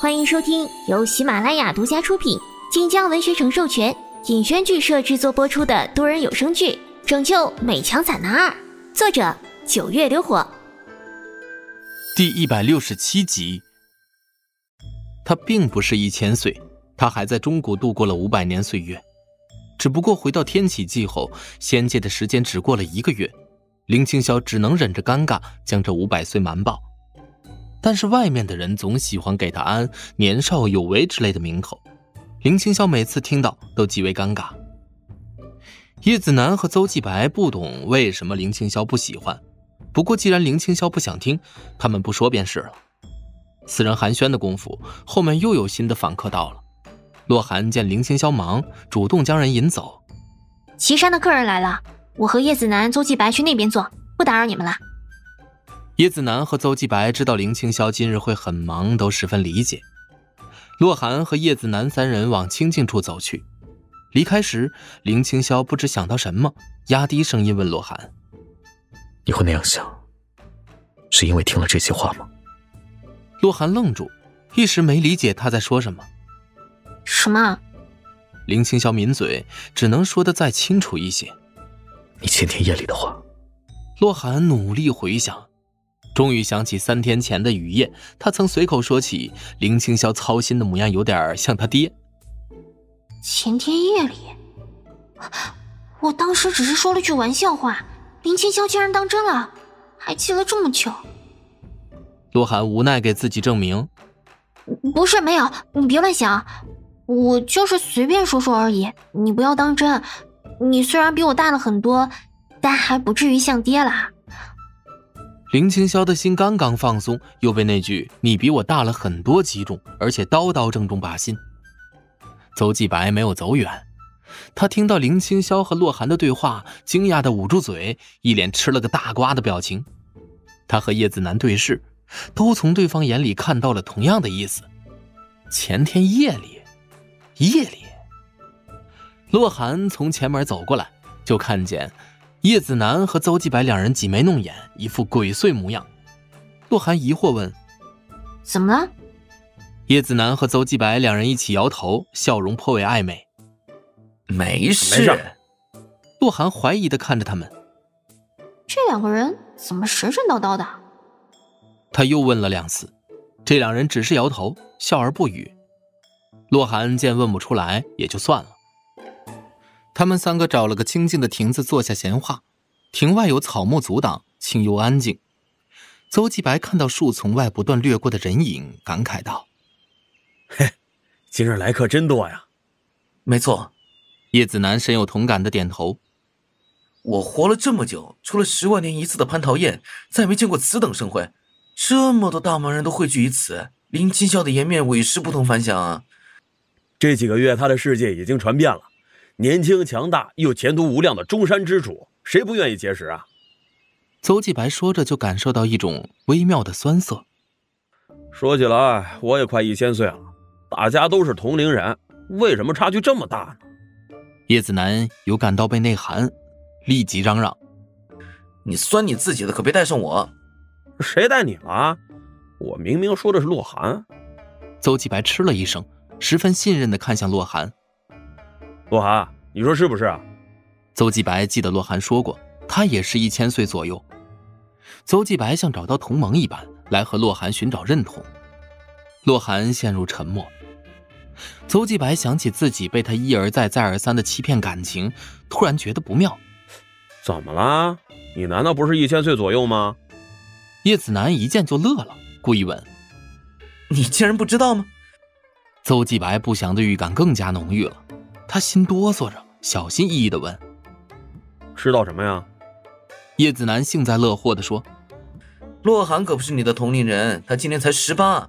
欢迎收听由喜马拉雅独家出品、晋江文学城授权、尹轩剧社制作播出的多人有声剧《拯救美强惨男二》，作者九月流火。第一百六十七集。他并不是一千岁，他还在中国度过了五百年岁月，只不过回到天启纪后，仙界的时间只过了一个月，林青霄只能忍着尴尬将这五百岁瞒报。但是外面的人总喜欢给他安“年少有为”之类的名头，林青霄每次听到都极为尴尬。叶子楠和邹继白不懂为什么林青霄不喜欢，不过既然林青霄不想听，他们不说便是了。四人寒暄的功夫，后面又有新的访客到了。洛寒见林青霄忙，主动将人引走。岐山的客人来了，我和叶子楠、邹继白去那边坐，不打扰你们了。叶子楠和邹继白知道林青霄今日会很忙，都十分理解。洛寒和叶子楠三人往清静处走去。离开时，林青霄不知想到什么，压低声音问洛寒：“你会那样想，是因为听了这些话吗？”洛寒愣住，一时没理解他在说什么。什么？林青霄抿嘴，只能说的再清楚一些。你前天夜里的话。洛寒努力回想。终于想起三天前的雨夜，他曾随口说起林青霄操心的模样，有点像他爹。前天夜里，我当时只是说了句玩笑话，林青霄竟然当真了，还记了这么久。洛寒无奈给自己证明：“不是没有，你别乱想，我就是随便说说而已，你不要当真。你虽然比我大了很多，但还不至于像爹啦。”林青霄的心刚刚放松，又被那句“你比我大了很多”击中，而且刀刀正中靶心。邹继白没有走远，他听到林青霄和洛寒的对话，惊讶的捂住嘴，一脸吃了个大瓜的表情。他和叶子楠对视，都从对方眼里看到了同样的意思。前天夜里，夜里，洛寒从前门走过来，就看见。叶子楠和邹继白两人挤眉弄眼，一副鬼祟模样。洛寒疑惑问：“怎么了？”叶子楠和邹继白两人一起摇头，笑容颇为暧昧。“没事。”洛寒怀疑的看着他们。这两个人怎么神神叨叨的？他又问了两次，这两人只是摇头，笑而不语。洛寒见问不出来，也就算了。他们三个找了个清静的亭子坐下闲话，亭外有草木阻挡，清幽安静。邹继白看到树丛外不断掠过的人影，感慨道：“嘿，今日来客真多呀。”“没错。”叶子楠深有同感的点头。“我活了这么久，除了十万年一次的蟠桃宴，再没见过此等盛会。这么多大忙人都汇聚于此，林青霄的颜面委实不同凡响啊。”“这几个月，他的世界已经传遍了。”年轻强大又前途无量的中山之主，谁不愿意结识啊？邹继白说着，就感受到一种微妙的酸涩。说起来，我也快一千岁了，大家都是同龄人，为什么差距这么大呢？叶子楠有感到被内涵，立即嚷嚷：“你酸你自己的，可别带上我！谁带你了？我明明说的是洛寒。”邹继白嗤了一声，十分信任的看向洛寒。洛寒，你说是不是啊？邹继白记得洛寒说过，他也是一千岁左右。邹继白像找到同盟一般，来和洛寒寻找认同。洛寒陷入沉默。邹继白想起自己被他一而再、再而三的欺骗感情，突然觉得不妙。怎么了？你难道不是一千岁左右吗？叶子楠一见就乐了，故意问：“你竟然不知道吗？”邹继白不祥的预感更加浓郁了。他心哆嗦着，小心翼翼的问：“知道什么呀？”叶子楠幸灾乐祸的说：“洛寒可不是你的同龄人，他今年才十八。”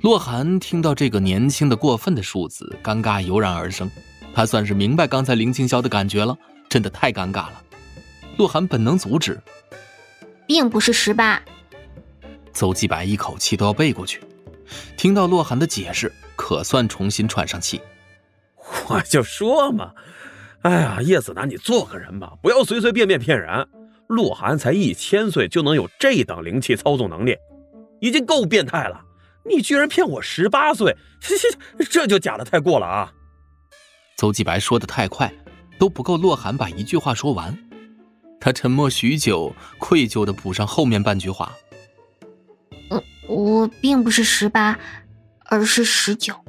洛寒听到这个年轻的过分的数字，尴尬油然而生。他算是明白刚才林青霄的感觉了，真的太尴尬了。洛寒本能阻止：“并不是十八。”邹继白一口气都要背过去。听到洛寒的解释，可算重新喘上气。我就说嘛，哎呀，叶子楠，你做个人吧，不要随随便便骗人。洛寒才一千岁就能有这等灵气操纵能力，已经够变态了，你居然骗我十八岁，这就假的太过了啊！邹继白说的太快，都不够洛寒把一句话说完。他沉默许久，愧疚的补上后面半句话：“嗯，我并不是十八，而是十九。”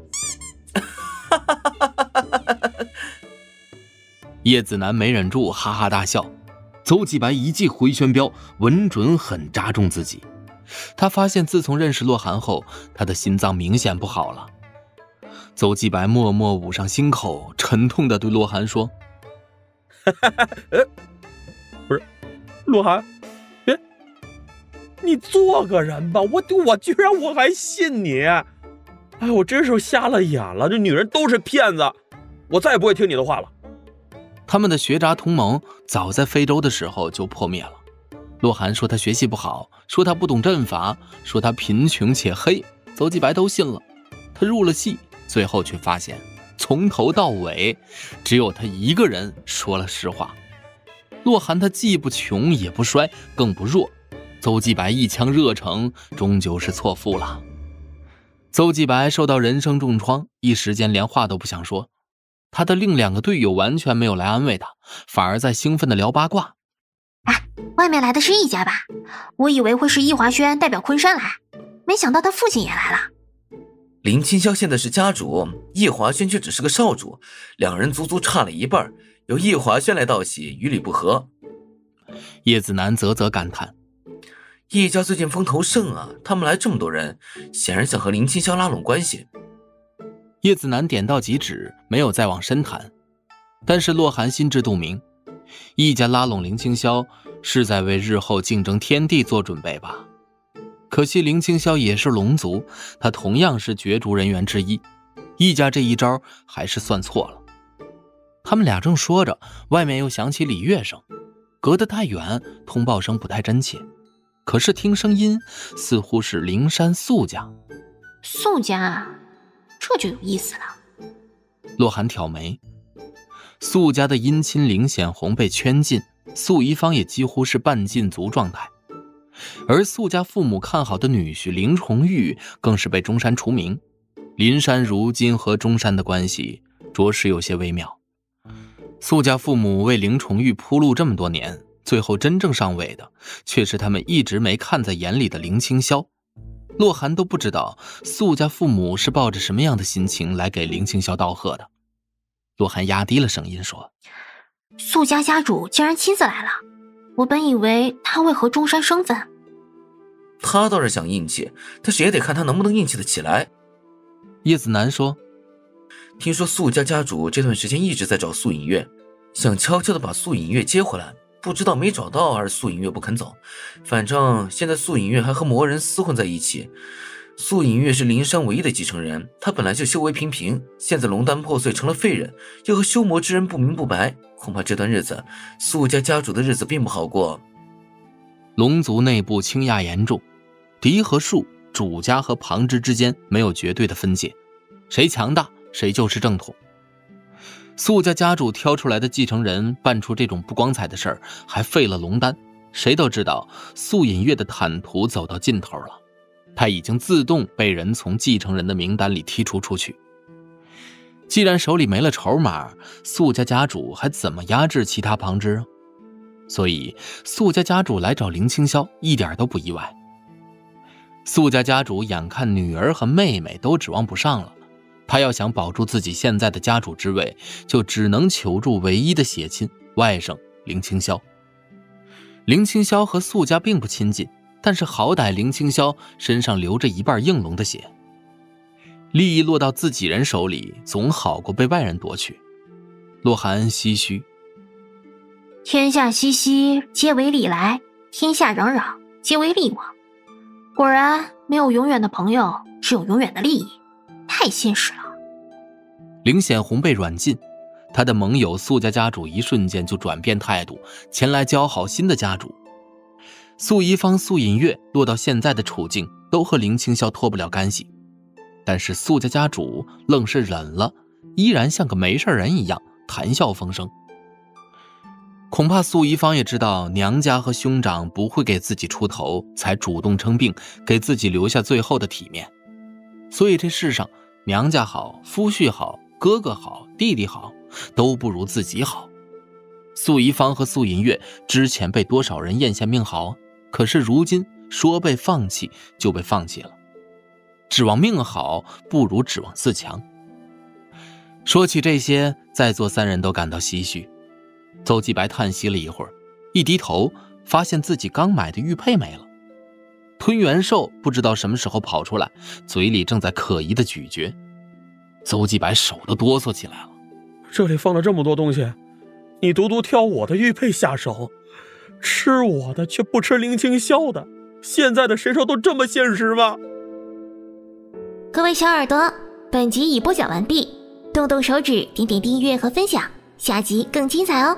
叶子楠没忍住，哈哈大笑。邹继白一记回旋镖，稳准狠扎中自己。他发现，自从认识洛寒后，他的心脏明显不好了。邹继白默默捂上心口，沉痛的对洛寒说：“哈哈呃，不是，洛寒，别，你做个人吧！我我居然我还信你！哎，我真是瞎了眼了！这女人都是骗子，我再也不会听你的话了。”他们的学渣同盟早在非洲的时候就破灭了。洛寒说他学习不好，说他不懂阵法，说他贫穷且黑，邹继白都信了。他入了。戏，最后却发现从头到尾只有他一个人说了。实话。洛寒他既不穷也不衰，更不弱。邹继白一腔热诚终究是错付了。邹继白受到人生重创，一时间连话都不想说。他的另两个队友完全没有来安慰他，反而在兴奋的聊八卦。啊，外面来的是易家吧？我以为会是易华轩代表昆山来，没想到他父亲也来了。林清霄现在是家主，易华轩却只是个少主，两人足足差了一半。由易华轩来道喜，与理不合。叶子楠啧啧感叹：易家最近风头盛啊，他们来这么多人，显然想和林清霄拉拢关系。叶子楠点到即止，没有再往深谈。但是洛寒心知肚明。易家拉拢林清霄，是在为日后竞争天地做准备吧？可惜林清霄也是龙族，他同样是角逐人员之一。易家这一招还是算错了。他们俩正说着，外面又响起礼乐声，隔得太远，通报声不太真切。可是听声音，似乎是灵山素家。素家，这就有意思了。洛寒挑眉。素家的姻亲林显红被圈禁，素一方也几乎是半禁足状态，而素家父母看好的女婿林崇玉更是被中山除名。林山如今和中山的关系着实有些微妙。素家父母为林崇玉铺路这么多年，最后真正上位的却是他们一直没看在眼里的林清霄。洛寒都不知道素家父母是抱着什么样的心情来给林清霄道贺的。洛寒压低了声音说：“素家家主竟然亲自来了，我本以为他会和中山生分。他倒是想硬气，但是也得看他能不能硬气的起来。”叶子楠说：“听说素家家主这段时间一直在找素影月，想悄悄的把素影月接回来，不知道没找到还是素影月不肯走。反正现在素影月还和魔人厮混在一起。”素影月是灵山唯一的继承人，他本来就修为平平，现在龙丹破碎成了废人，又和修魔之人不明不白，恐怕这段日子素家家主的日子并不好过。龙族内部倾轧严重，嫡和庶、主家和旁支之间没有绝对的分界，谁强大谁就是正统。素家家主挑出来的继承人办出这种不光彩的事儿，还废了龙丹，谁都知道素隐月的坦途走到尽头了。他已经自动被人从继承人的名单里剔除出去。既然手里没了筹码，素家家主还怎么压制其他旁支？所以素家家主来找林清霄一点都不意外。素家家主眼看女儿和妹妹都指望不上了，他要想保住自己现在的家主之位，就只能求助唯一的血亲外甥林清霄。林清霄和素家并不亲近。但是好歹林清霄身上流着一半应龙的血，利益落到自己人手里，总好过被外人夺去。洛寒唏嘘：“天下熙熙，皆为利来；天下攘攘，皆为利往。果然，没有永远的朋友，只有永远的利益。太现实了。”林显红被软禁，他的盟友素家家主一瞬间就转变态度，前来交好新的家主。素一方、素隐月落到现在的处境，都和林清霄脱不了干系。但是素家家主愣是忍了，依然像个没事人一样谈笑风生。恐怕素一方也知道娘家和兄长不会给自己出头，才主动称病，给自己留下最后的体面。所以这世上娘家好、夫婿好、哥哥好、弟弟好，都不如自己好。素宜芳和素银月之前被多少人咽下命好，可是如今说被放弃就被放弃了。指望命好，不如指望自强。说起这些，在座三人都感到唏嘘。邹继白叹息了一会儿，一低头，发现自己刚买的玉佩没了。吞元兽不知道什么时候跑出来，嘴里正在可疑的咀嚼。邹继白手都哆嗦起来了。这里放了这么多东西，你独独挑我的玉佩下手，吃我的却不吃林清霄的，现在的神兽都这么现实吗？各位小耳朵，本集已播讲完毕，动动手指，点点订阅和分享，下集更精彩哦！